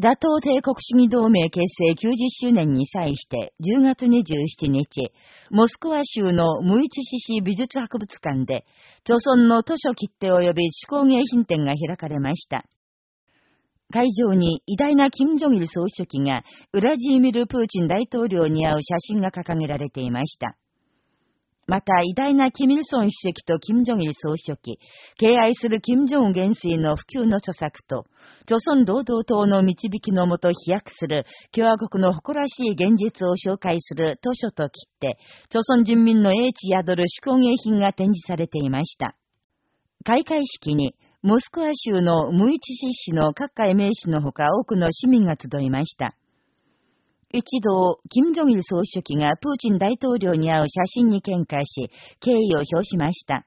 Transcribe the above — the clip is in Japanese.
打倒帝国主義同盟結成90周年に際して10月27日、モスクワ州のムイチシシ美術博物館で、著村の図書切手及び手工芸品展が開かれました。会場に偉大な金正日総書記がウラジーミル・プーチン大統領に会う写真が掲げられていました。また、偉大なキミルソン主席とキム・ジョギル総書記、敬愛するキム・ジョン元帥の普及の著作と、朝鮮労働党の導きのもと飛躍する共和国の誇らしい現実を紹介する図書と切って、朝鮮人民の英知宿る手工芸品が展示されていました。開会式に、モスクワ州のムイチシ市の各界名士のほか多くの市民が集いました。一度、金正日総書記がプーチン大統領に会う写真に喧嘩し、敬意を表しました。